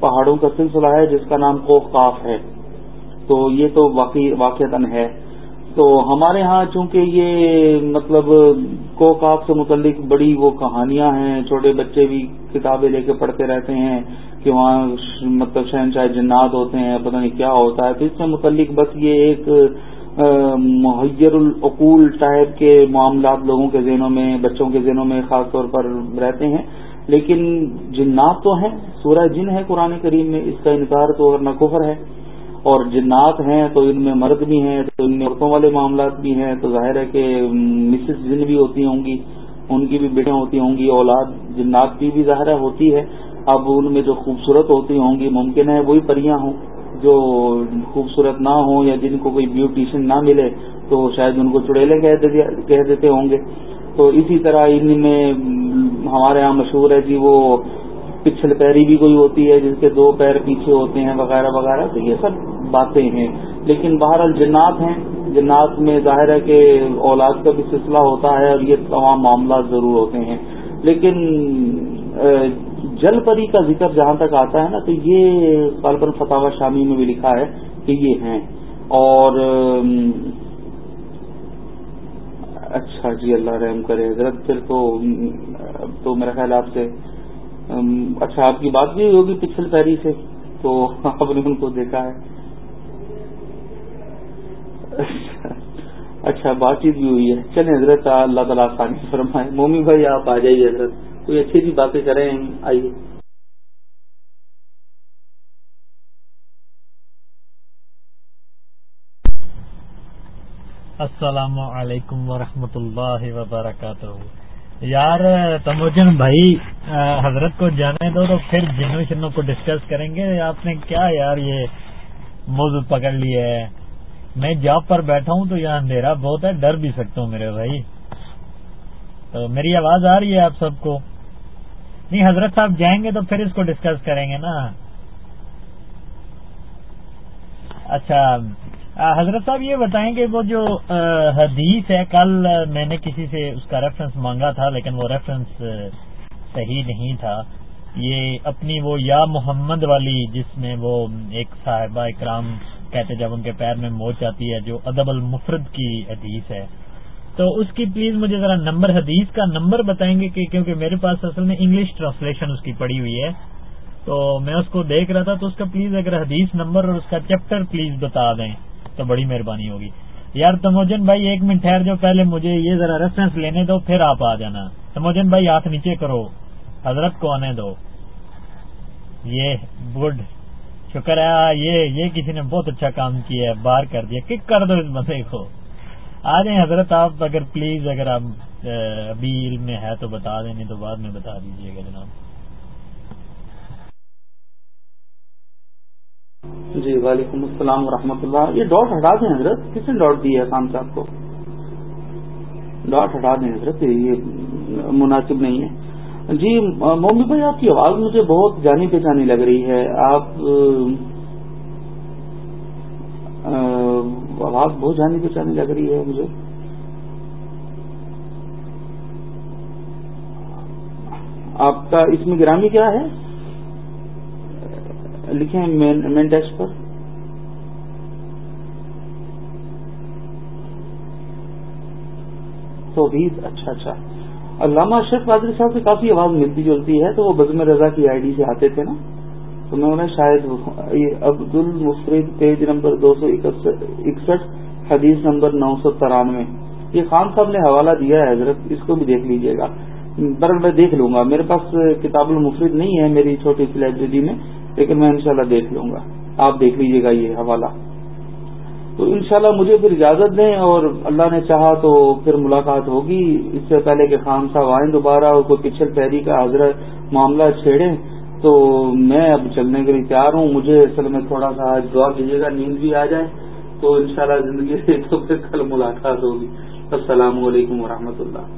پہاڑوں کا سلسلہ ہے جس کا نام کوکاف ہے۔ تو یہ تو واقع ہے۔ تو ہمارے ہاں چونکہ یہ مطلب کوکاف سے متعلق بڑی وہ کہانیاں ہیں، چھوٹے بچے بھی کتابیں لے کے پڑھتے رہتے ہیں کہ وہاں مطلب شہنشاہ جنات ہوتے ہیں، پتہ نہیں کیا ہوتا ہے۔ تو اس سے متعلق بس یہ ایک محیر العقول ٹائپ کے معاملات لوگوں کے ذہنوں میں، بچوں کے ذہنوں میں خاص طور پر رہتے ہیں۔ لیکن جنات تو ہیں، سورہ جن ہے قرآن کریم میں، اس کا انکار تو نہ کفر ہے۔ اور جنات ہیں تو ان میں مرد بھی ہیں، تو ان میں عورتوں والے معاملات بھی ہیں، تو ظاہر ہے کہ مسز جن بھی ہوتی ہوں گی، ان کی بھی بیٹیاں ہوتی ہوں گی، اولاد جنات کی بھی ظاہر ہوتی ہے۔ اب ان میں جو خوبصورت ہوتی ہوں گی، ممکن ہے وہی پریاں ہوں، جو خوبصورت نہ ہوں یا جن کو کوئی بیوٹیشن نہ ملے، تو شاید ان کو چڑیلے کہہ دیتے ہوں گے۔ تو اسی طرح ان میں ہمارے یہاں مشہور ہے جی وہ پچھل پیری بھی کوئی ہوتی ہے جس کے دو پیر پیچھے ہوتے ہیں، وغیرہ وغیرہ، تو یہ سب باتیں ہیں۔ لیکن بہرحال جنات ہیں۔ جنات میں ظاہر ہے کہ اولاد کا بھی سلسلہ ہوتا ہے اور یہ تمام معاملات ضرور ہوتے ہیں۔ لیکن جل پری کا ذکر جہاں تک آتا ہے نا، تو یہ غالباً فتح شامی میں بھی لکھا ہے کہ یہ ہیں۔ اور اچھا جی اللہ رحم کرے۔ حضرت پھر تو تو میرا خیال آپ سے اچھا آپ کی بات بھی ہوگی پچھل پیری سے، تو آپ نے ان کو دیکھا ہے۔ اچھا بات چیت بھی ہوئی ہے۔ چلیں، حضرت، اللہ تعالیٰ آسانی فرمائے۔ مومی بھائی، آپ آ جائیے حضرت۔ کوئی اچھی سی باتیں کریں، آئیے۔ السلام علیکم ورحمۃ اللہ وبرکاتہ۔ یار، تموجن بھائی حضرت کو جانے دو تو پھر جنوں شنوں کو ڈسکس کریں گے۔ آپ نے کیا یار، یہ موضوع پکڑ لیا ہے؟ میں جاب پر بیٹھا ہوں تو یہاں اندھیرا بہت ہے، ڈر بھی سکتا ہوں میرے بھائی۔ تو میری آواز آ رہی ہے آپ سب کو؟ نہیں، حضرت صاحب جائیں گے تو پھر اس کو ڈسکس کریں گے نا۔ اچھا حضرت صاحب یہ بتائیں کہ وہ جو حدیث ہے، کل میں نے کسی سے اس کا ریفرنس مانگا تھا، لیکن وہ ریفرنس صحیح نہیں تھا۔ یہ اپنی وہ یا محمد والی، جس میں وہ ایک صاحبہ اکرام کہتے جب ان کے پیر میں موچ آتی ہے، جو ادب المفرد کی حدیث ہے۔ تو اس کی پلیز مجھے ذرا نمبر، حدیث کا نمبر بتائیں گے کہ کیونکہ میرے پاس اصل میں انگلش ٹرانسلیشن اس کی پڑی ہوئی ہے۔ تو میں اس کو دیکھ رہا تھا، تو اس کا پلیز اگر حدیث نمبر اور اس کا چیپٹر پلیز بتا دیں۔ تو بڑی مہربانی ہوگی۔ یار تموجن بھائی، ایک منٹ ٹھہر جو، پہلے مجھے یہ ذرا ریفرنس لینے دو، پھر آپ آ جانا۔ تموجن بھائی، ہاتھ نیچے کرو۔ حضرت کو آنے دو۔ یہ گڈ شکر ہے، یہ یہ کسی نے بہت اچھا کام کیا ہے باہر کر دیا۔ کک کر دو اس بندے کو۔ آ جائیں حضرت، آپ اگر پلیز اگر آپ ابھی علم میں ہے تو بتا دیں، نہیں تو بعد میں بتا دیجیے گا جناب۔ جی وعلیکم السلام ورحمۃ اللہ۔ یہ ڈاٹ ہٹا دیں حضرت، کس نے ڈاٹ دیا ہے خان صاحب کو؟ ڈاٹ ہٹا دیں حضرت، یہ مناسب نہیں ہے۔ جی مومی بھائی، آپ کی آواز مجھے بہت جانی پہچانی لگ رہی ہے۔ آپ آواز بہت جانی پہچانی لگ رہی ہے مجھے۔ آپ کا اس میں گرامی کیا ہے؟ لکھیں مین ٹیکسٹ پر. تو اچھا اچھا. علامہ اشرف قادری صاحب سے کافی آواز ملتی جلتی ہے، تو وہ بزم رضا کی آئی ڈی سے آتے تھے نا؟ تو میں انہیں شاید عبد المفرد پیج نمبر دو سو اکسٹھ، حدیث نمبر نو سو ترانوے. یہ خان صاحب نے حوالہ دیا ہے، حضرت، اس کو بھی دیکھ لیجیے گا. پر میں دیکھ لوں گا۔ میرے پاس کتاب المفرد نہیں ہے میری چھوٹی سی لائبریری میں، لیکن میں انشاءاللہ دیکھ لوں گا۔ آپ دیکھ لیجیے گا یہ حوالہ۔ تو انشاءاللہ مجھے پھر اجازت دیں اور اللہ نے چاہا تو پھر ملاقات ہوگی۔ اس سے پہلے کہ خان صاحب آئیں دوبارہ اور کوئی پچھل پیری کا حضرت معاملہ چھیڑیں، تو میں اب چلنے کے لیے تیار ہوں۔ مجھے اصل میں تھوڑا سا آج دعا کیجیے گا، نیند بھی آ جائے۔ تو انشاءاللہ زندگی سے تو پھر کل ملاقات ہوگی۔ السلام علیکم ورحمۃ اللہ۔